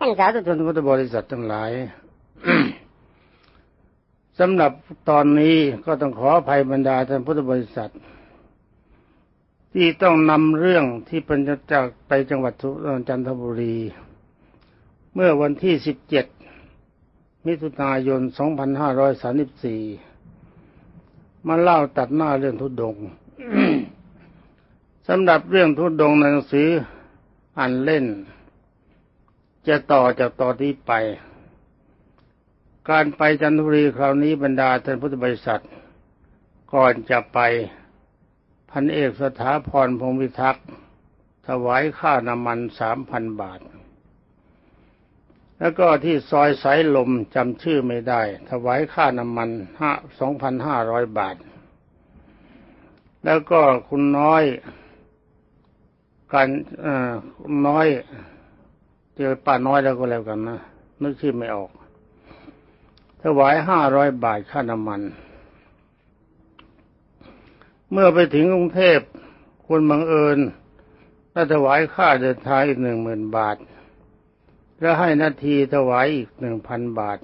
ท่านสาธุชนพุทธบริษัททั้งหลายสำหรับตอนนี้ก็ต้องขออภัยบรรดาท่านพุทธบริษัท ที่ต้องนำเรื่องที่เป็นจากไปจังหวัดจันทบุรี เมื่อวันที่ 17 มิถุนายน 2534 มาเล่าตัดหน้าเรื่องทุดงสำหรับเรื่องทุดงในหนังสืออ่านเล่น จะต่อจากตอนที่ไป การไปจันทบุรีคราวนี้บรรดาท่านพุทธบริษัท ก่อนจะไปพันเอกสถาพรพงวิทักษ์ถวายค่าน้ำมันสามพันบาท แล้วก็ที่ซอยสายลมจำชื่อไม่ได้ ถวายค่าน้ำมันห้าสองพันห้าร้อยบาท แล้วก็คุณน้อยการน้อย เจอป้าน้อยแล้วก็แล้วกันนะนึกชื่อไม่ออกถวายห้าร้อยบาทค่าน้ำมัน เมื่อไปถึงกรุงเทพคุณบังเอิญได้ถวายค่าเดินทางอีกหนึ่งหมื่นบาท และให้นาทีถวายอีกหนึ่งพันบาท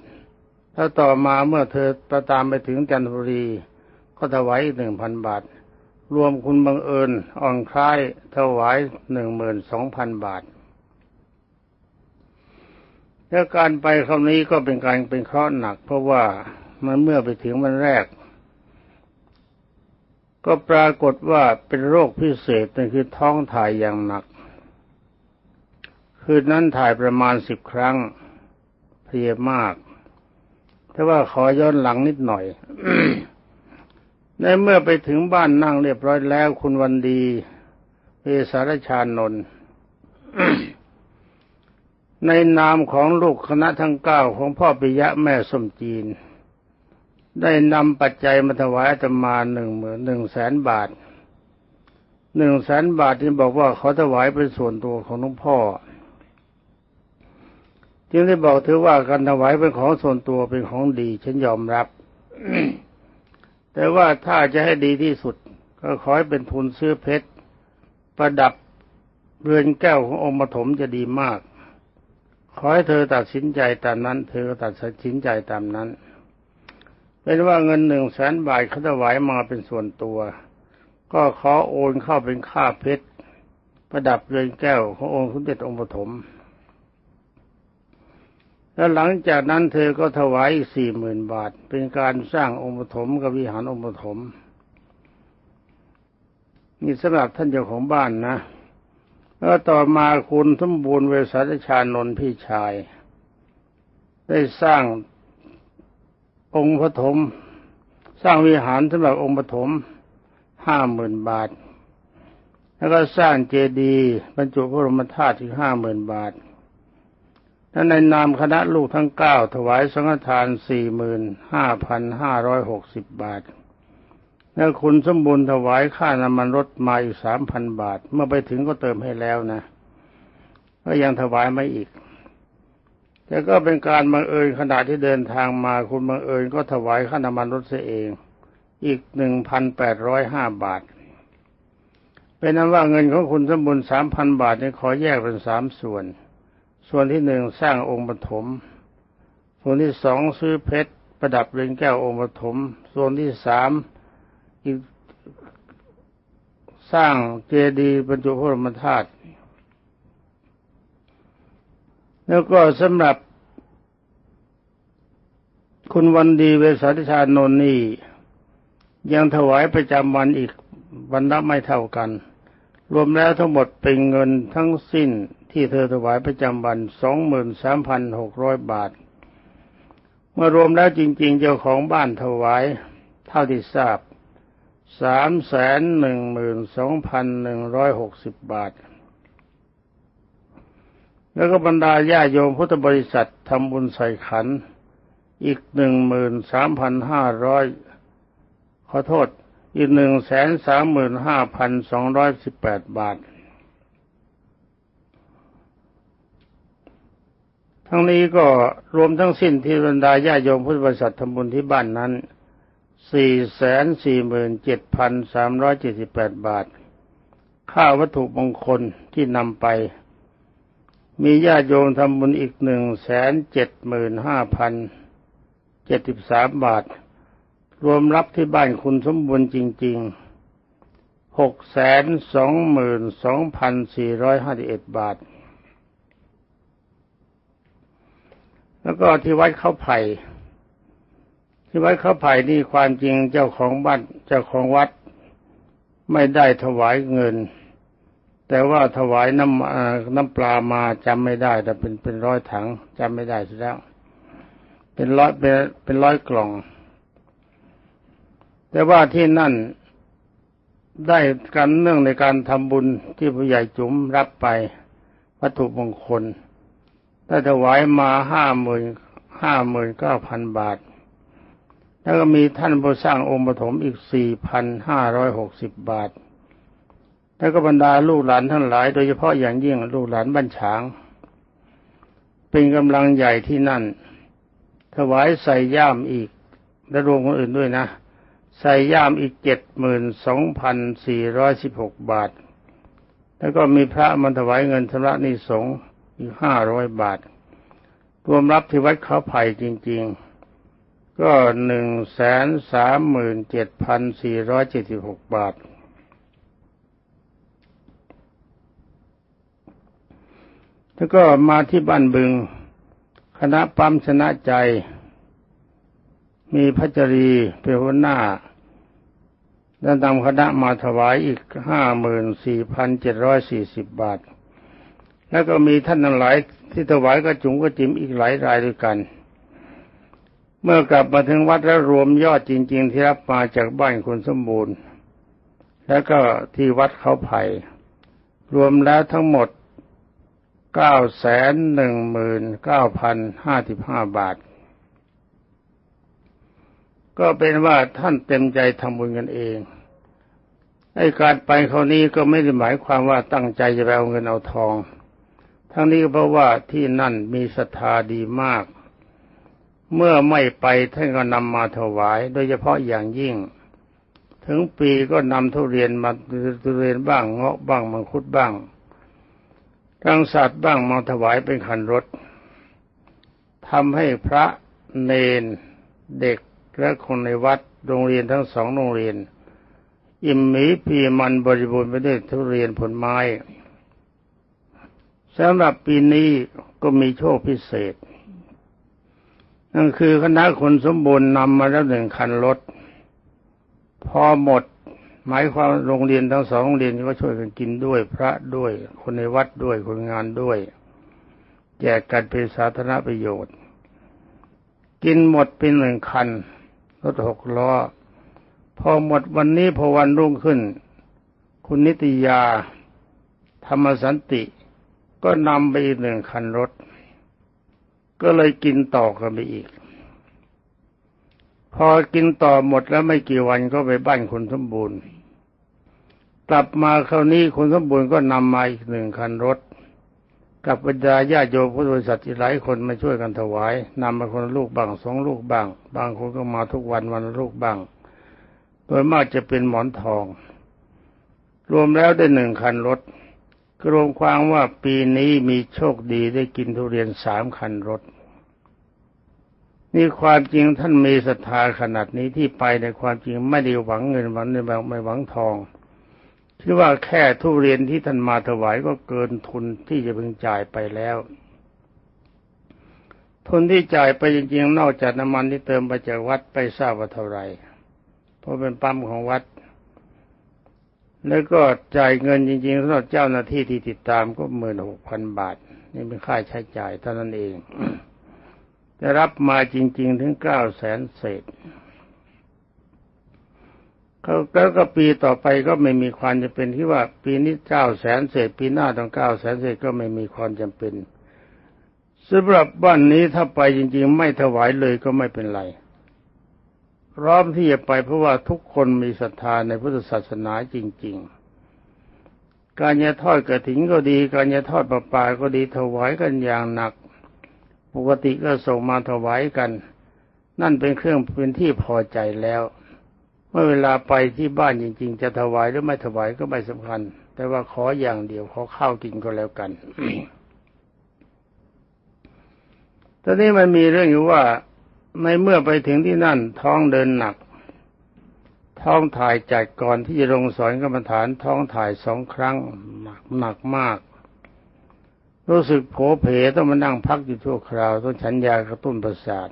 แล้วต่อมาเมื่อเธอประตามไปถึงจันทบุรี ก็ถวายอีกหนึ่งพันบาท รวมคุณบังเอิญอ่อนคล้ายถวายหนึ่งหมื่นสองพันบาท แล้วการไปคราวนี้ก็เป็นการเป็นเคราะห์หนัก เพราะว่ามันเมื่อไปถึงวันแรก ก็ปรากฏว่าเป็นโรคพิเศษนั่นคือท้องถ่ายอย่างหนัก คืนนั้นถ่ายประมาณสิบครั้งเพลียมากแต่ว่าขอย้อนหลังนิดหน่อยในเมื่อไปถึงบ้านนั่งเรียบร้อยแล้วคุณวันดีเอสารชานนท์ ในนามของลูกคณะทั้งเก้าของพ่อปิยะแม่สมจีน ได้นำปัจจัยมาถวายอาตมาหนึ่งหมื่นหนึ่งแสนบาทหนึ่งแสนบาทที่บอกว่าเขาถวายเป็นส่วนตัวของหลวงพ่อจึงได้บอกถือว่าการถวายเป็นของส่วนตัวเป็นของดี ฉันยอมรับ แต่ว่าถ้าจะให้ดีที่สุด ก็ขอให้เป็นทุนซื้อเพชร ประดับเรือนแก้วขององค์ปฐมจะดีมาก ขอให้เธอตัดสินใจตามนั้น เธอก็ตัดสินใจตามนั้น เป็นว่าเงินหนึ่งแสนบาทเขาถวายมาเป็นส่วนตัว ก็ขอโอนเข้าเป็นค่าเพชรประดับเรือนแก้วขององค์สมเด็จองค์ปฐมแล้วหลังจากนั้นเธอก็ถวายอีกสี่หมื่นบาท เป็นการสร้างองค์ปฐมกับวิหารองค์ปฐมนี่สำหรับท่านเจ้าของบ้านนะ แล้วต่อมาคุณสมบูรณ์เวสาชานนท์พี่ชาย ได้สร้างองค์ปฐมสร้างวิหารสำหรับองค์ปฐมห้าหมื่นบาท แล้วก็สร้างเจดีย์บรรจุพระบรมธาตุอีกห้าหมื่นบาทและในนามคณะลูกทั้งเก้าถวายสังฆทานสี่หมื่นห้าพันห้าร้อยหกสิบบาท แล้วคุณสมบูรณ์ถวายค่าน้ำมันรถมาอีกสามพันบาท เมื่อไปถึงก็เติมให้แล้วนะก็ยังถวายมาอีก แต่ก็เป็นการบังเอิญขณะที่เดินทางมา คุณบังเอิญก็ถวายค่าน้ำมันรถเสียเอง อีกหนึ่งพันแปดร้อยห้าบาท เป็นนั้นว่าเงินของคุณสมบูรณ์สามพันบาทนี่ขอแยกเป็นสามส่วน ส่วนที่หนึ่งสร้างองค์ปฐม ส่วนที่สองซื้อเพชรประดับเรือนแก้วองค์ปฐม ส่วนที่สาม อีกสร้างเจดีย์บรรจุพระบรมธาตุแล้วก็สำหรับ คุณวันดีเวสาธิชานนนี่ ยังถวายประจำวันอีกวันละไม่เท่ากัน รวมแล้วทั้งหมดเป็นเงินทั้งสิ้นที่เธอถวายประจำวันสองหมื่นสามพันหกร้อยบาท เมื่อรวมแล้วจริง ๆ เจ้าของบ้านถวายเท่าที่ทราบ สามแสนหนึ่งหมื่นสองพันหนึ่งร้อยหกสิบบาท แล้วก็บรรดาญาโยมพุทธบริษัททำบุญใส่ขัน อีกหนึ่งหมื่นสามพันห้าร้อยขอโทษ อีกหนึ่งแสนสามหมื่นห้าพันสองร้อยสิบแปดบาท ทั้งนี้ก็รวมทั้งสิ้นที่บรรดาญาโยมพุทธบริษัททำบุญที่บ้านนั้น สี่แสนสี่หมื่นเจ็ดพันสามร้อยเจ็ดสิบแปดบาท ค่าวัตถุมงคลที่นำไป มีญาติโยมทำบุญอีกหนึ่งแสนเจ็ดหมื่นห้าพันเจ็ดสิบสามบาท รวมรับที่บ้านคุณสมบูรณ์จริงๆหกแสนสองหมื่นสองพันสี่ร้อยห้าสิบเอ็ดบาท แล้วก็ที่วัดเขาไผ่ ที่วัดเขาไผ่นี่ความจริงเจ้าของบ้านเจ้าของวัดไม่ได้ถวายเงิน แต่ว่าถวายน้ำน้ำปลามาจำไม่ได้ แต่เป็นเป็นร้อยถังจำไม่ได้ซะแล้ว เป็นร้อยเป็นเป็นร้อยกล่อง แต่ว่าที่นั่นได้กันเนื่องในการทำบุญที่ผู้ใหญ่จุ๋มรับไปวัตถุมงคลได้ถวายมาห้าหมื่นห้าหมื่นเก้าพันบาท แล้วก็มีท่านผู้สร้างองค์ปฐมอีก 4,560 บาท แล้วก็บรรดาลูกหลานทั้งหลาย โดยเฉพาะอย่างยิ่งลูกหลานบ้านฉาง เป็นกำลังใหญ่ที่นั่น ถวายใส่ย่ามอีก และรวมคนอื่นด้วยนะ ใส่ย่ามอีก 72,416 บาท แล้วก็มีพระมันถวายเงินชำระนิสงฆ์อีก 500 บาท รวมรับที่วัดเขาไผ่จริง ๆ ก็หนึ่งแสนสามหมื่นเจ็ดพันสี่ร้อยเจ็ดสิบหกบาท แล้วก็มาที่บ้านบึง คณะปั๊มชนะใจ มีพัชรีเป็นหัวหน้าและนำคณะมาถวายอีกห้าหมื่นสี่พันเจ็ดร้อยสี่สิบบาท แล้วก็มีท่านทั้งหลายที่ถวายกระจุงกระจิมอีกหลายรายด้วยกัน เมื่อกลับมาถึงวัดแล้วรวมยอดจริง ๆ ที่รับมาจากบ้านคุณสมบูรณ์ แล้วก็ที่วัดเขาไผ่รวมแล้วทั้งหมดเก้าแสนหนึ่งหมื่นเก้าพันห้าสิบห้าบาท ก็เป็นว่าท่านเต็มใจทำบุญกันเองไอ้การไปเขาวนี้ก็ไม่ได้หมายความว่าตั้งใจจะไปเอาเงินเอาทอง ทั้งนี้ก็เพราะว่าที่นั่นมีศรัทธาดีมาก เมื่อไม่ไปท่านก็นำมาถวาย โดยเฉพาะอย่างยิ่ง ถึงปีก็นำทุเรียนมาทุเรียนบ้างเงาะบ้างมังคุดบ้างรังสัตว์บ้างมาถวายเป็นขันรถทำให้พระเนนเด็กและคนในวัดโรงเรียนทั้งสองโรงเรียน อิ่มหมีพีมันบริบูรณ์ไปด้วยทุเรียนผลไม้สำหรับปีนี้ก็มีโชคพิเศษ นั่นคือคณะคนสมบูรณ์นำมาแล้วหนึ่งคันรถ พอหมด หมายความโรงเรียนทั้งสองโรงเรียนก็ช่วยกันกินด้วย พระด้วย คนในวัดด้วยคนงานด้วย แจกกันเป็นสาธารณประโยชน์ กินหมดเป็นหนึ่งคันรถหกล้อ พอหมดวันนี้พอวันรุ่งขึ้น คุณนิตยา ธรรมสันติ ก็นำไปอีกหนึ่งคันรถ ก็เลยกินต่อกันไปอีก พอกินต่อหมดแล้วไม่กี่วันก็ไปบ้านคุณสมบูรณ์ กลับมาคราวนี้คุณสมบูรณ์ก็นำมาอีกหนึ่งคันรถ กับบรรดาญาโยมผู้บริษัทหลายคนมาช่วยกันถวายนำมาคนลูกบ้างสองลูกบ้าง บางคนก็มาทุกวันวันลูกบ้าง โดยมากจะเป็นหมอนทอง รวมแล้วได้หนึ่งคันรถ รวมความว่าปีนี้มีโชคดีได้กินทุเรียนสามคันรถ นี่ความจริงท่านมีศรัทธาขนาดนี้ที่ไปในความจริงไม่ได้หวังเงินหวังในแบางไม่หวังทองคิดว่าแค่ทุเรียนที่ท่านมาถวายก็เกินทุนที่จะพึงจ่ายไปแล้ว ทุนที่จ่ายไปจริงๆ นอกจากน้ำมันที่เติมไปจากวัดไปทราบว่าเท่าไหร่เพราะเป็นปั๊มของวัด แล้วก็จ่ายเงินจริงๆสำหรับเจ้าหน้าที่ที่ติดตามก็หมื่นหกพันบาท นี่เป็นค่าใช้จ่ายเท่านั้นเองจะรับมาจริง ๆ ถึงเก้าแสนเศษเขาแล้วก็ปีต่อไปก็ไม่มีความจำเป็นที่ว่า ปีนี้เก้าแสนเศษ ปีหน้าต้องเก้าแสนเศษก็ไม่มีความจำเป็นสำหรับบ้านนี้ถ้าไปจริง ๆ ไม่ถวายเลยก็ไม่เป็นไร พร้อมที่จะไปเพราะว่าทุกคนมีศรัทธาในพุทธศาสนาจริง ๆ การจะทอดกระถิ่นก็ดี การจะทอดประปาก็ดีถวายกันอย่างหนัก ปกติก็ส่งมาถวายกัน นั่นเป็นเครื่องเป็นที่พอใจแล้ว เมื่อเวลาไปที่บ้านจริง ๆ จะถวายหรือไม่ถวายก็ไม่สำคัญ แต่ว่าขออย่างเดียวขอข้าวกินก็แล้วกันตอนนี้มันมีเรื่องอยู่ว่า ในเมื่อไปถึงที่นั่นท้องเดินหนัก ท้องถ่ายจัดก่อนที่จะลงสอนกรรมฐานท้องถ่ายสองครั้งหนักหนักมาก รู้สึกโผเพต้องมานั่งพักอยู่ชั่วคราวต้องฉันยากระตุ้นประสาท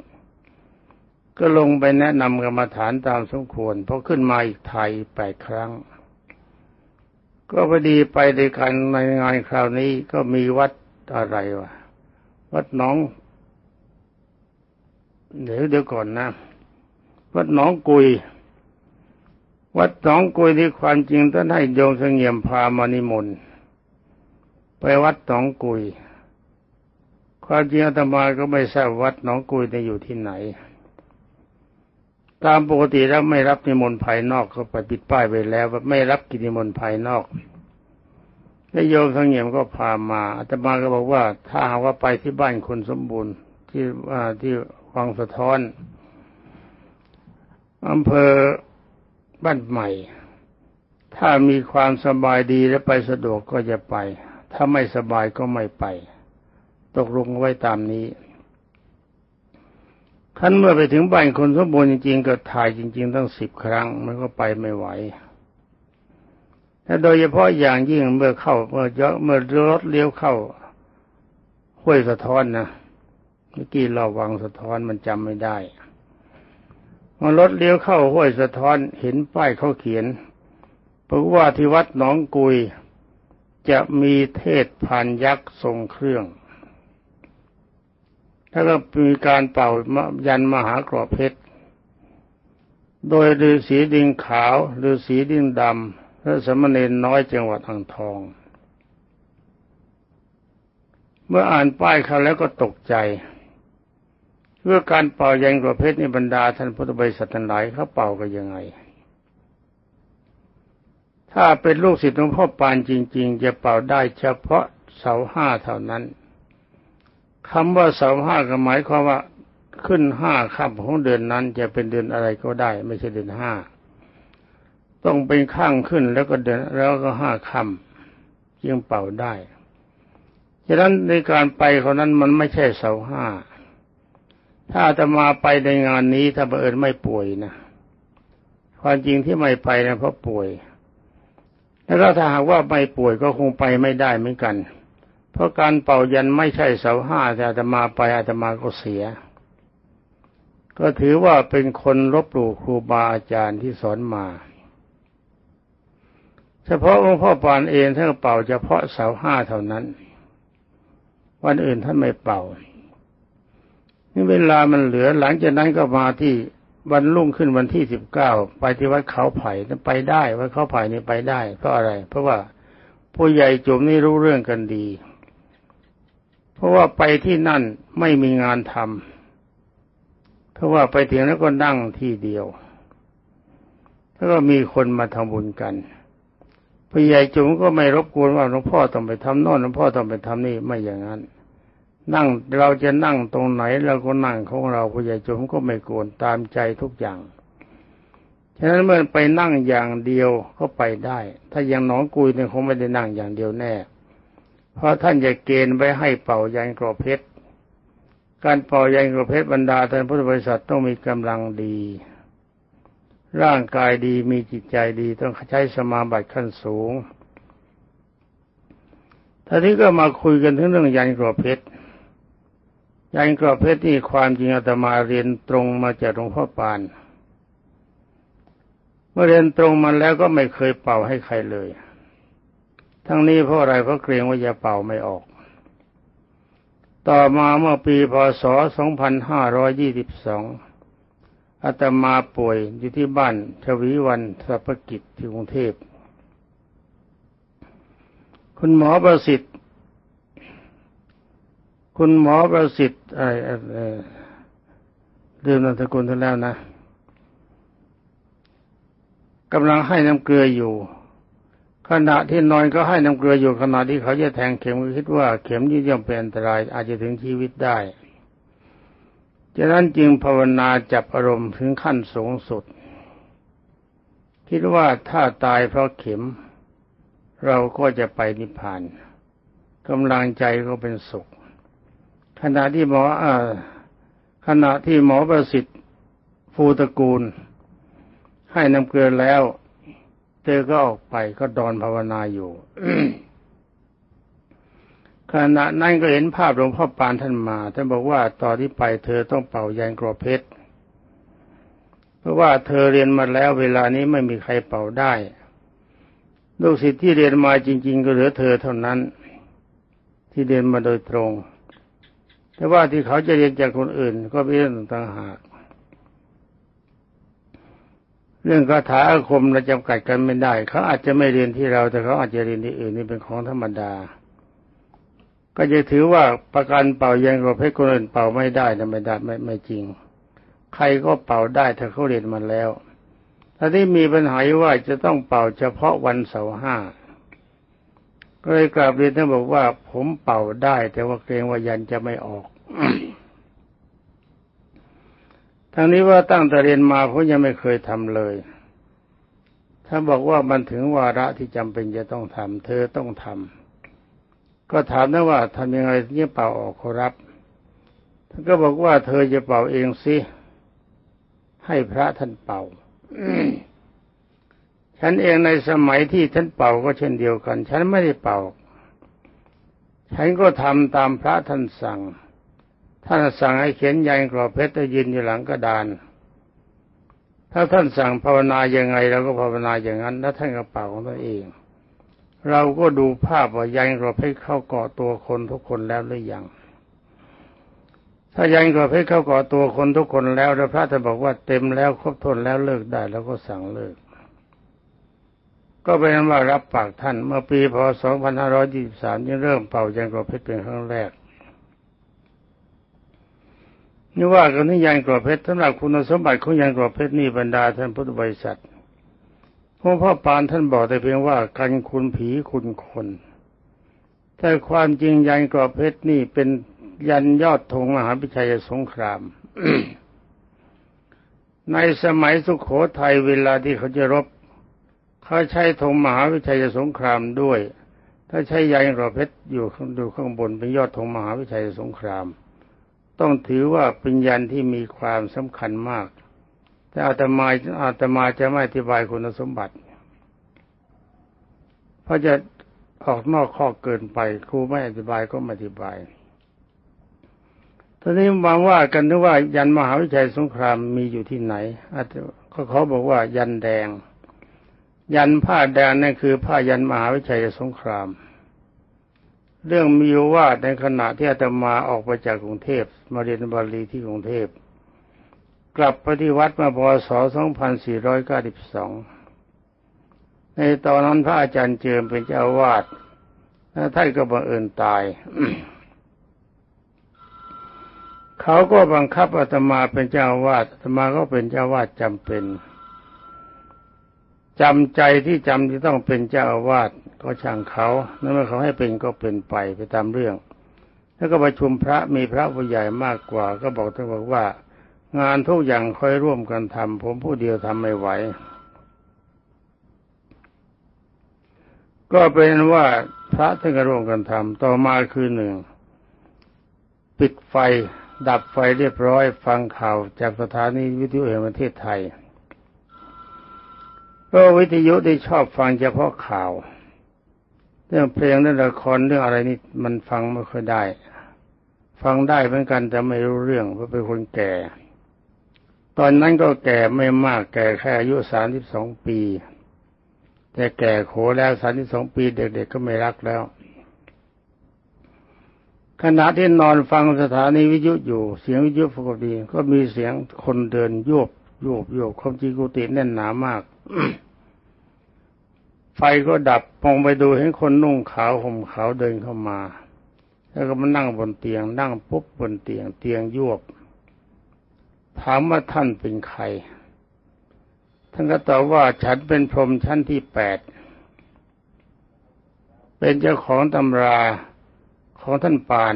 ก็ลงไปแนะนำกรรมฐานตามสมควรพอขึ้นมาอีกไทยแปดครั้ง ก็พอดีไปในการในงานคราวนี้ก็มีวัดอะไรวะวัดน้อง เดี๋ยวเดี๋ยวก่อนนะ วัดหนองกุย วัดหนองกุยที่ความจริงท่านให้โยมเสงี่ยมพามานิมนต์ไปวัดหนองกุย ความจริงอาตมาก็ไม่ทราบวัดหนองกุยจะอยู่ที่ไหน ตามปกติแล้วไม่รับนิมนต์ภายนอกก็ไปปิดป้ายไปแล้วว่าไม่รับกิจนิมนต์ภายนอกแล้วโยมเสงี่ยมก็พามาอาตมาก็บอกว่า ถ้าหากว่าไปที่บ้านคนสมบูรณ์ที่ที่ วังสะท้อนอำเภอบ้านใหม่ ถ้ามีความสบายดีและไปสะดวกก็จะไป ถ้าไม่สบายก็ไม่ไป ตกลงไว้ตามนี้ขั้นเมื่อไปถึงบ้านคนสมบูรณ์จริงๆก็ถ่ายจริง ๆ ตั้งสิบครั้ง มันก็ไปไม่ไหวและโดยเฉพาะอย่างยิ่งเมื่อเข้าเมื่อเยอะเมื่อรถเลี้ยวเข้าห้วยสะท้อนนะ เมื่อกี้เราวังสะท้อนมันจำไม่ได้มอรถเลี้ยวเข้าห้วยสะท้อนเห็นป้ายเขาเขียนบอกว่าที่วัดหนองกุยจะมีเทศผ่านยักษ์ทรงเครื่อง แล้วก็มีการเป่ายันมหากรอบเพชร โดยฤาษีดิ้งขาวฤาษีดิ้งดำและสมณเณรน้อยจังหวัดอ่างทอง เมื่ออ่านป้ายเขาแล้วก็ตกใจ เพื่อการเป่ายันกระเพชรในบรรดาท่านพุทธบริษัททั้งหลายเขาเป่ากันยังไง ถ้าเป็นลูกศิษย์หลวงพ่อปานจริง ๆ จะเป่าได้เฉพาะเสาห้าเท่านั้นคำว่าเสาห้าก็หมายความว่าขึ้นห้าค่ำของเดือนนั้นจะเป็นเดือนอะไรก็ได้ ไม่ใช่เดือนห้าต้องเป็นข้างขึ้นแล้วก็เดือนแล้วก็ห้าค่ำจึงเป่าได้ฉะนั้นในการไปเขานั้นมันไม่ใช่เสาห้า ถ้าจะมาไปในงานนี้ถ้าบังเอิญไม่ป่วยนะความจริงที่ไม่ไปนะเพราะป่วย แล้วถ้าหากว่าไม่ป่วยก็คงไปไม่ได้เหมือนกัน เพราะการเป่ายันไม่ใช่เสาห้าแต่อาตมาไปอาตมาก็เสีย ก็ถือว่าเป็นคนลบหลู่ครูบาอาจารย์ที่สอนมา เฉพาะองค์พ่อปานเองท่านเป่าเฉพาะเสาห้าเท่านั้น วันอื่นท่านไม่เป่า นี่เวลามันเหลือหลังจากนั้นก็มาที่วันรุ่งขึ้นวันที่สิบเก้าไปที่วัดเขาไผ่นั้นไปได้วัดเขาไผ่นี่ไปได้ เพราะอะไร เพราะว่าผู้ใหญ่จุ่มนี่รู้เรื่องกันดี เพราะว่าไปที่นั่นไม่มีงานทำเพราะว่าไปถึงแล้วก็นั่งที่เดียวแล้วก็มีคนมาทำบุญกันผู้ใหญ่จุ๋มก็ไม่รบกวนว่าหลวงพ่อต้องไปทำโน่นหลวงพ่อต้องไปทำนี่ไม่อย่างนั้น นั่งเราจะนั่งตรงไหนเราก็นั่งของเราผู้ใหญ่จุมก็ไม่โกนตามใจทุกอย่าง ฉะนั้นเมื่อไปนั่งอย่างเดียวก็ไปได้ ถ้าอย่างน้องกุยเนี่ยคงไม่ได้นั่งอย่างเดียวแน่ เพราะท่านจะเกณฑ์ไว้ให้เป่ายันกรอบเพชร การเป่ายันกรอบเพชรบรรดาท่านพุทธบริษัทต้องมีกำลังดี ร่างกายดีมีจิตใจดีต้องใช้สมาบัติขั้นสูงท่านี้ก็มาคุยกันถึงเรื่องยันกรอบเพชร ยันกรอบเพชรนี่ความจริงอาตมาเรียนตรงมาจากหลวงพ่อปาน เมื่อเรียนตรงมาแล้วก็ไม่เคยเป่าให้ใครเลย ทั้งนี้เพราะอะไรเพราะเกรงว่าจะเป่าไม่ออก ต่อมาเมื่อปีพศ 2522อาตมาป่วยอยู่ที่บ้านชวีวันสัพกิจที่กรุงเทพ คุณหมอประสิทธิ์ คุณหมอประสิทธิ์อะไรเดิมนามสกุลท่านแล้วนะกำลังให้น้ำเกลืออยู่ ขณะที่นอนก็ให้น้ำเกลืออยู่ขณะที่เขาจะแทงเข็มคิดว่าเข็มนี้ย่อมเป็นอันตราย อาจจะถึงชีวิตได้จากนั้นจึงภาวนาจับอารมณ์ถึงขั้นสูงสุด คิดว่าถ้าตายเพราะเข็ม เราก็จะไปนิพพานกำลังใจก็เป็นสุข ขณะที่หมออขณะที่หมอประสิทธิ์ฟูตระกูล ให้น้ำเกลือแล้ว เธอก็ออกไปก็ดอนภาวนาอยู่ขณะนั้นก็เห็นภาพหลวงพ่อปานท่านมา ท่านบอกว่าตอนที่ไปเธอต้องเป่ายันกรอเพชร เพราะว่าเธอเรียนมาแล้วเวลานี้ไม่มีใครเป่าได้ ลูกศิษย์ที่เรียนมาจริง ๆ ก็เหลือเธอเท่านั้น ที่เรียนมาโดยตรง แต่ว่าที่เขาจะเรียนจากคนอื่น ก็เป็นเรื่องต่างหาก เรื่องคาถาอาคมเราจำกัดกันไม่ได้ เขาอาจจะไม่เรียนที่เรา แต่เขาอาจจะเรียนที่อื่นนี่เป็นของธรรมดา ก็จะถือว่าประกันเป่ายังกับให้คนอื่นเป่าไม่ได้นะไม่ได้ไม่ไม่จริง ใครก็เป่าได้ถ้าเขาเรียนมาแล้วถ้าที่มีปัญหาว่าจะต้องเป่าเฉพาะวันเสาร์ห้า ก็เลยกราบเรียนท่านบอกว่า ผมเป่าได้ แต่ว่าเกรงว่ายันจะไม่ออกทางนี้ว่าตั้งแต่เรียนมาผมยังไม่เคยทำเลย ถ้าบอกว่ามันถึงวาระที่จำเป็นจะต้องทำเธอต้องทำก็ถามนะว่าทำยังไงที่จะเป่าออกขอรับท่านก็บอกว่าเธอจะเป่าเองสิให้พระท่านเป่า ฉันเองในสมัยที่ท่านเป่าก็เช่นเดียวกัน ฉันไม่ได้เป่า ฉันก็ทำตามพระท่านสั่ง ท่านสั่งให้เขียนยันกรอบเพชรยืนอยู่หลังกระดาน ถ้าท่านสั่งภาวนาอย่างไงเราก็ภาวนาอย่างนั้น แล้วท่านก็เป่าของตัวเอง เราก็ดูภาพว่ายันกรอบเพชรเข้าเกาะตัวคนทุกคนแล้วหรือยัง ถ้ายังกับเพชรเข้าเก่อตัวคนทุกคนแล้วแล้วพระท่านบอกว่าเต็มแล้วครบทนแล้วเลิกได้ แล้วก็สั่งเลิก ก็เป็นว่ารับปากท่านเมื่อปีพศ 2523ยังเริ่มเป่ายังกรอบเพชรเป็นครั้งแรกนี่ว่ากันที่ยันกรอบเพชรสำหรับคุณสมบัติของยันกรอบเพชรนี่บรรดาท่านพุทธบริษัทหลวงพ่อปานท่านบอกแต่เพียงว่ากันคุณผีคุณคนแต่ความจริงยันกรอบเพชรนี่เป็นยันยอดธงมหาพิชัยสงคราม ในสมัยสุโขทัยเวลาที่เขาจะรบ เขาใช้ธงมหาวิชัยสงครามด้วย ถ้าใช้ยันกระเพชรอยู่ข้างดูข้างบนเป็นยอดธงมหาวิชัยสงคราม ต้องถือว่าเป็นยันที่มีความสำคัญมาก แต่อาตมาอาตมาจะไม่อธิบายคุณสมบัติเพราะจะออกนอกข้อเกินไปครูไม่อธิบายก็ไม่อธิบายตอนนี้มาว่ากันนึกว่ายันมหาวิชัยสงครามมีอยู่ที่ไหนอาจจะเขาบอกว่ายันแดง ยันผ้าแดงนั่นคือผ้ายันมหาวิชัยสงคราม เรื่องมีว่าในขณะที่อาตมาออกไปจากกรุงเทพมาเรียนบาลีที่กรุงเทพกลับปฏิวัติมาพศ 2492 ในตอนนั้นพระอาจารย์เจิมเป็นเจ้าวาดท่านก็บังเอิญตาย เขาก็บังคับอาตมาเป็นเจ้าวาดอาตมาก็เป็นเจ้าวาดจำเป็น จำใจที่จำที่ต้องเป็นเจ้าอาวาสก็ช่างเขานั่นเมื่อเขาให้เป็นก็เป็นไปไปตามเรื่อง แล้วก็ประชุมพระมีพระผู้ใหญ่มากกว่า ก็บอกท่านบอกว่า งานทุกอย่างค่อยร่วมกันทำผมผู้เดียวทำไม่ไหว ก็เป็นว่าพระท่านก็ร่วมกันทำต่อมาคือหนึ่งปิดไฟดับไฟเรียบร้อย ฟังข่าวจากสถานีวิทยุแห่งประเทศไทย ก็วิทยุได้ชอบฟังเฉพาะข่าว เรื่องเพลงเรื่องละครเรื่องอะไรนี่มันฟังไม่ค่อยได้ ฟังได้เหมือนกันแต่ไม่รู้เรื่องเพราะเป็นคนแก่ ตอนนั้นก็แก่ไม่มากแก่แค่อายุสามสิบสองปี แต่แก่โขแล้วสามสิบสองปีเด็กๆก็ไม่รักแล้ว ขณะที่นอนฟังสถานีวิทยุอยู่ เสียงวิทยุปกติก็มีเสียงคนเดินโยบโยบโยบความจริงกุฏิแน่นหนามาก ไฟก็ดับมองไปดูเห็นคนนุ่งขาวห่มขาวเดินเข้ามา แล้วก็มานั่งบนเตียง นั่งปุ๊บบนเตียง เตียงยวบ ถามว่าท่านเป็นใคร ท่านก็ตอบว่าฉันเป็นพรหมชั้นที่แปดเป็นเจ้าของตำราของท่านปาน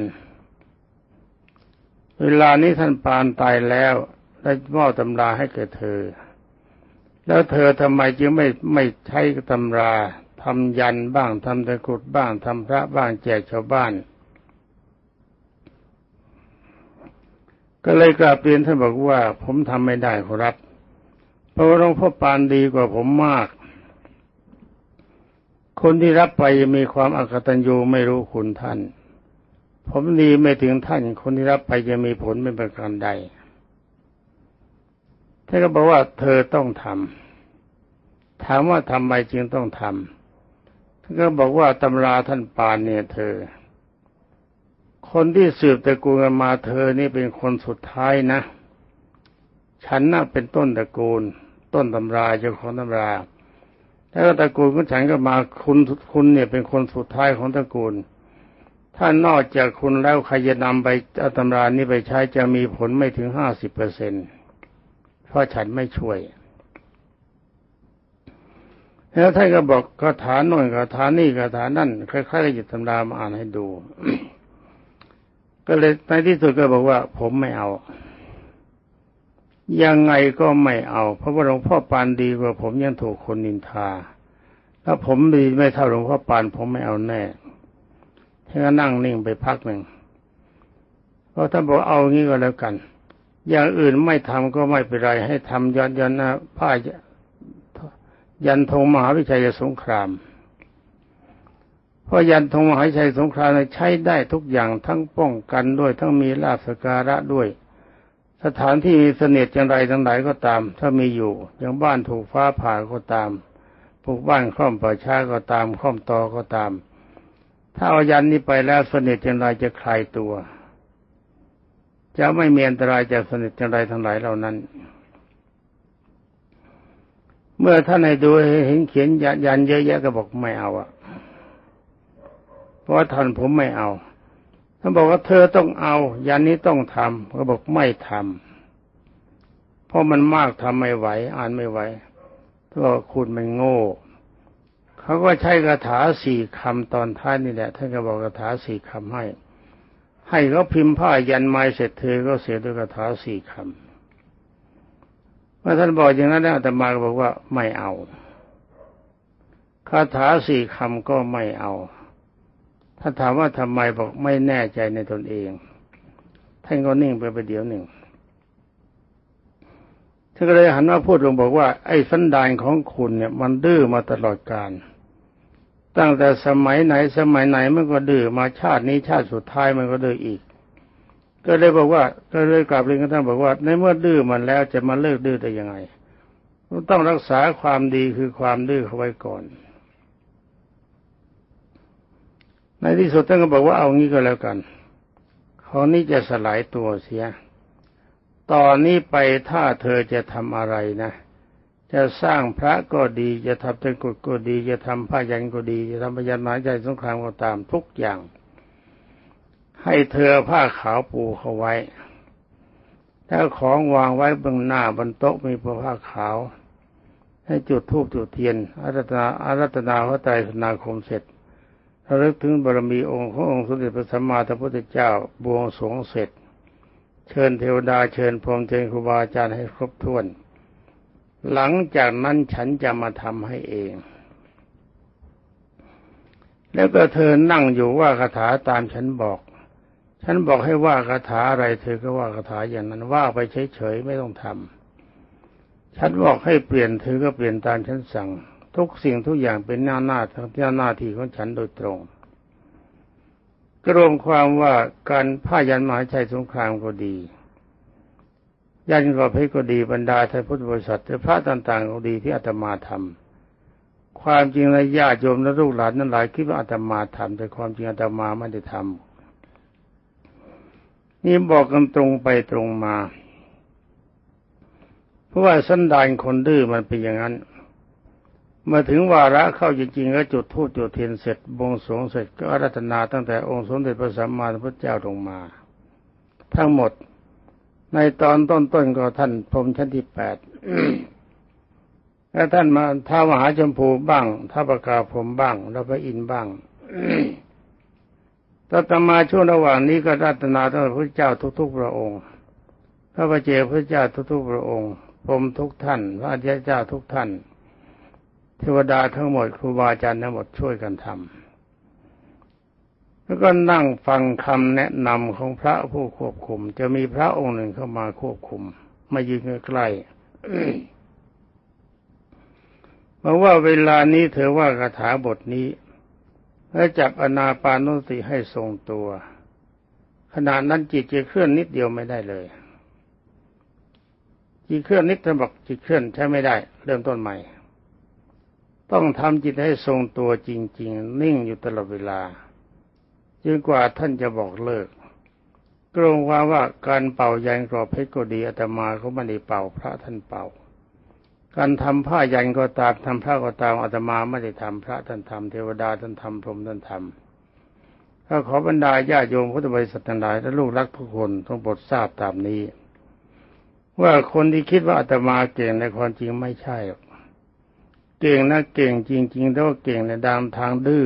เวลานี้ท่านปานตายแล้วได้มอบตำราให้แก่เธอ แล้วเธอทำไมจึงไม่ไม่ใช้ตำราทำยันบ้างทำตะกรุดบ้างทำพระบ้างแจกชาวบ้าน ก็เลยกราบเรียนท่านบอกว่าผมทำไม่ได้ขอรับ เพราะหลวงพ่อปานดีกว่าผมมาก คนที่รับไปมีความอกตัญญูไม่รู้คุณท่าน ผมดีไม่ถึงท่าน คนที่รับไปจะมีผลเป็นประการใด ท่านก็บอกว่าเธอต้องทำถามว่าทำไมจึงต้องทำท่านก็บอกว่าตำราท่านปานเนี่ยเธอ คนที่สืบตระกูลมาเธอนี่เป็นคนสุดท้ายนะ ฉันน่ะเป็นต้นตระกูล ต้นตำราเจ้าของตำราแล้วตระกูลของฉันก็มาคุณคุณเนี่ยเป็นคนสุดท้ายของตระกูลถ้านอกจากคุณแล้วใครจะนำไปอาตำรานี้ไปใช้จะมีผลไม่ถึงห้าสิบเปอร์เซ็นต์ เพราะฉันไม่ช่วย แล้วท่านก็บอกคาถาโน่นคาถานี่คาถานั่นคล้ายๆกับหยิบตำรามาอ่านให้ดู ก็เลยในที่สุดก็บอกว่า ผมไม่เอา ยังไงก็ไม่เอาเพราะว่าหลวงพ่อปานดีกว่าผมยังถูกคนนินทาถ้าผมดีไม่เท่าหลวงพ่อปานผมไม่เอาแน่ท่านก็นั่งนิ่งไปพักหนึ่งเพราะท่านบอกเอางี้ก็แล้วกัน อย่างอื่นไม่ทำก็ไม่เป็นไร ให้ทำยันยันนะผ้ายันธงมหาวิชัยสงคราม เพราะยันธงมหาวิชัยสงครามใช้ได้ทุกอย่างทั้งป้องกันด้วยทั้งมีลาภสการะด้วย สถานที่มีเสน่ห์อย่างไรทั้งหลายก็ตาม ถ้ามีอยู่อย่างบ้านถูกฟ้าผ่าก็ตามปลูกบ้านคล่อมป่าช้าก็ตามคล่อมตอก็ตาม ถ้าเอายันนี้ไปแล้วเสน่ห์อย่างไรจะคลายตัว จะไม่มีอันตรายจากสนิทจังไรทั้งหลายเหล่านั้น เมื่อท่านให้ดูเห็นเขียนยันเยอะแยะก็บอกไม่เอาอะเพราะท่านผมไม่เอาท่านบอกว่าเธอต้องเอา ยันนี้ต้องทำก็บอกไม่ทำเพราะมันมากทำไม่ไหว อ่านไม่ไหวก็คุณมันโง่เขาก็ใช้คาถาสี่คำตอนท้ายนี่แหละท่านก็บอกคาถาสี่คำให้ ให้เขาพิมพ์ผ้ายันไม้เสร็จเธอก็เสียด้วยคาถาสี่คำเมื่อท่านบอกอย่างนั้นแล้วแต่มาก็บอกว่าไม่เอาคาถาสี่คำก็ไม่เอา ถ้าถามว่าทำไมบอกไม่แน่ใจในตนเอง ท่านก็นิ่งไปประเดี๋ยวหนึ่งท่านก็เลยหันมาพูดลงบอกว่าไอ้สันดานของคุณเนี่ยมันดื้อมาตลอดกาล ตั้งแต่สมัยไหนสมัยไหนมันก็ดื้อมาชาตินี้ชาติสุดท้ายมันก็ดื้ออีก ก็เลยบอกว่าก็เลยกลับเรียนกับท่านบอกว่า ในเมื่อดื้อมันแล้วจะมาเลิกดื้อได้ยังไงต้องรักษาความดีคือความดื้อเขาไว้ก่อน ในที่สุดท่านก็บอกว่าเอางี้ก็แล้วกันของนี้จะสลายตัวเสียตอนนี้ไปถ้าเธอจะทำอะไรนะ จะสร้างพระก็ดี จะทำเป็นกุฏก็ดี จะทำผ้ายันก็ดี จะทำพยันหมายใจสงครามก็ตามทุกอย่าง ให้เธอผ้าขาวปูเขาไว้ ถ้าของวางไว้เบนหน้าบนโต๊ะมีผ้าขาว ให้จุดธูปจุดเทียนอารัตนาอารัตนาพระไตรสนาคมเสร็จระลึกถึงบารมีองค์ขององค์สมเด็จพระสัมมาสัมพุทธเจ้าบวงสรวงเสร็จ เชิญเทวดาเชิญพรหมเชิญครูบาอาจารย์ให้ครบถ้วน หลังจากนั้นฉันจะมาทำให้เอง แล้วก็เธอนั่งอยู่ว่าคาถาตามฉันบอก ฉันบอกให้ว่าคาถาอะไร เธอก็ว่าคาถาอย่างนั้นว่าไปเฉยๆไม่ต้องทำฉันบอกให้เปลี่ยนเธอก็เปลี่ยนตามฉันสั่ง ทุกสิ่งทุกอย่างเป็นหน้าหน้าทั้งหน้าที่ของฉันโดยตรงกรวมความว่าการผ้ายันมหาชัยสงครามก็ดี ยันก็เพชรก็ดีบรรดาท่านพุทธบริษัทหรือพระต่างๆก็ดีที่อาตมาทำความจริงในญาติโยมและลูกหลานนั้นหลายคิดว่าอาตมาทำแต่ความจริงอาตมาไม่ได้ทำนี่บอกกันตรงไปตรงมา เพราะว่าสันดานคนดื้อมันเป็นอย่างนั้นมาถึงวาระเข้าจริงๆก็จุดธูปจุดเทียนเสร็จบวงสรวงเสร็จก็อารัธนาตั้งแต่องค์สมเด็จพระสัมมาสัมพุทธเจ้าลงมา ทั้งหมด ในตอนต้นๆก็ท่านพรมชั้นที่แปดแล้วท่านมาท้ามหาชมพูบ้างท้าประกาผมบ้าง แล้วพระอินบ้างต่ตมาช่วงระหว่างนี้ก็รัตนาท่านพระเจ้าทุกๆพระองค์ พระประเจพระเจ้าทุกๆพระองค์พรมทุกท่าน พระอาจารย์เจ้าทุกท่าน เทวดาทั้งหมดครูบาอาจารย์ทั้งหมดช่วยกันทำ แล้วก็นั่งฟังคำแนะนำของพระผู้ควบคุม จะมีพระองค์หนึ่งเข้ามาควบคุม มายืนใกล้ๆบอกว่าเวลานี้เธอว่าคาถาบทนี้แล้วจับอนาปานุสติให้ทรงตัว ขณะนั้นจิตจะเคลื่อนนิดเดียวไม่ได้เลย จิตเคลื่อนนิดจะบอกจิตเคลื่อนใช้ไม่ได้ เริ่มต้นใหม่ ต้องทำจิตให้ทรงตัวจริง ๆ นิ่งอยู่ตลอดเวลา จนกว่าท่านจะบอกเลิกกรงว่าว่าการเป่ายันกรอบเพชรก็ดีอาตมาเขาไม่ได้เป่าพระท่านเป่า การทำผ้ายันก็ตามทำพระก็ตามอาตมาไม่ได้ทำพระท่านทำเทวดาท่านทำพรหมท่านทำถ้าขอบรรดาญาโยมพุทธบริษัททั้งหลายและลูกรักทุกคนต้องโปรดทราบตามนี้ ว่าคนที่คิดว่าอาตมาเก่งในความจริงไม่ใช่เก่งนะเก่งจริงๆแต่ว่าเก่งในดามทางดื้อ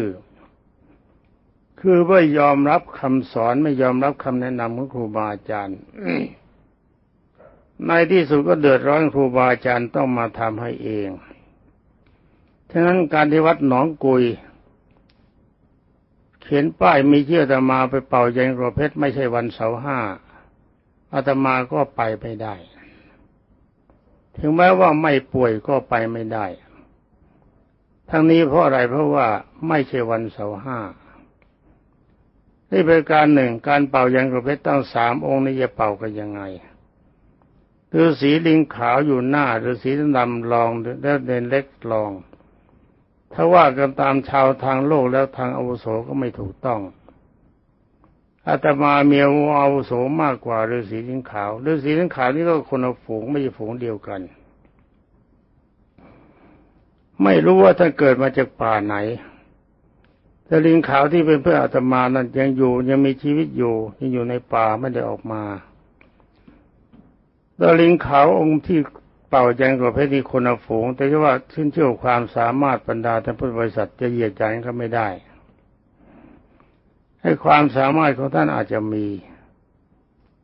คือไม่ยอมรับคำสอนไม่ยอมรับคำแนะนำของครูบาอาจารย์ในที่สุดก็เดือดร้อนครูบาอาจารย์ต้องมาทำให้เองฉะนั้นการที่วัดหนองกุย เขียนป้ายมีเชื่อตมาไปเป่ายันกรเพชรไม่ใช่วันเสาร์ห้าอาตมาก็ไปไม่ได้ ถึงแม้ว่าไม่ป่วยก็ไปไม่ได้ ทั้งนี้เพราะอะไรเพราะว่าไม่ใช่วันเสาร์ห้า นี่เป็นการหนึ่งการเป่ายังกระเพชรตั้งสามองค์นี้จะเป่ากันยังไงคือสีลิงขาวอยู่หน้าหรือสีดำรองแล้วเด่นเล็กรอง ถ้าว่ากันตามชาวทางโลกแล้วทางอาวุโสก็ไม่ถูกต้องอาตมาเมียอาวุโสมากกว่าฤาษีลิงขาวฤาษีลิงขาวนี่ก็คนฝูงไม่ใช่ฝูงเดียวกัน ไม่รู้ว่าท่านเกิดมาจากป่าไหน แต่ลิงขาวที่เป็นเพื่ออาตมานั้นยังอยู่ยังมีชีวิตอยู่ยังอยู่ในป่าไม่ได้ออกมาแตลิงขาวองค์ที่เป่าแจงกับเพชรที่คนฝูง แต่ว่าชื่นเชื่อความสามารถบรรดาท่านพุทธบริษัทจะเหยียดใจก็ไม่ได้ ให้ความสามารถของท่านอาจจะมี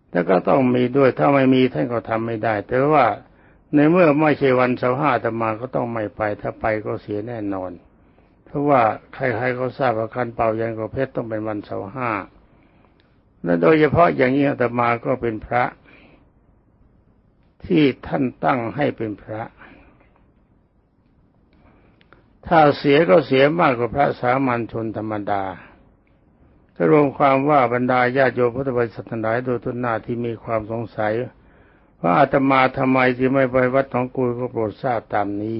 แต่ก็ต้องมีด้วยถ้าไม่มีท่านก็ทำไม่ได้ แต่ว่าในเมื่อไม่ใช่วันเสาร์ห้าธรรมาก็ต้องไม่ไปถ้าไปก็เสียแน่นอน เพราะว่าใครๆเขาทราบว่าการเป่ายันกระเพชรต้องเป็นวันเสาร์ห้าและโดยเฉพาะอย่างนี้อาตมาก็เป็นพระ ที่ท่านตั้งให้เป็นพระ ถ้าเสียก็เสียมากกว่าพระสามัญชนธรรมดาก็รวมความว่าบรรดาญาติโยมพุทธบริษัททั้งหลายโดยทุนหน้าที่มีความสงสัยว่าอาตมาทำไมจึงไม่ไปวัดหนองกุยก็โปรดทราบตามนี้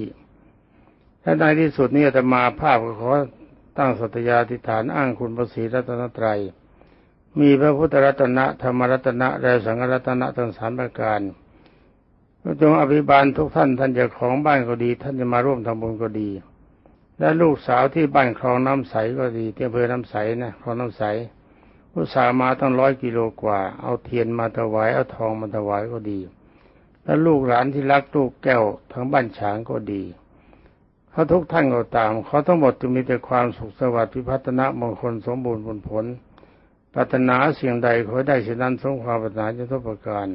และในที่สุดนี้จะมาภาพก็ขอตั้งสัตยาธิฐานอ้างคุณพระศรีรัตนตรัย มีพระพุทธรัตนะธรรมรัตนะและสังฆรัตนะทั้งสามประการจงอภิบาลทุกท่านท่านจะของบ้านก็ดี ท่านจะมาร่วมทำบุญก็ดี และลูกสาวที่บ้านคลองน้ำใสก็ดีที่อำเภอน้ำใสนะคลองน้ำใสผู้สามาตั้งร้อยกิโลกว่า เอาเทียนมาถวายเอาทองมาถวายก็ดี และลูกหลานที่รักลูกแก้วทั้งบ้านฉางก็ดี เขาทุกท่านก็ตามเขาทั้งหมดจะมีแต่ความสุขสวัสดิ์พิพัฒนามงคลสมบูรณ์ผลผลปรารถนาสิ่งใดขอได้เช่นนั้นสงความปรารถนาจะทุกประการ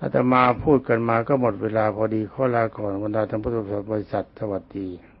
อาตมาพูดกันมาก็หมดเวลาพอดีข้อลาก่อนบรรดาท่านผู้บริษัทสวัสดี